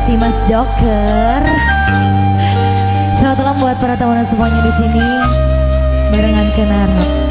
kasih Mas Joker. Selamat malam buat para tamu semuanya di sini. Barengan Kenar.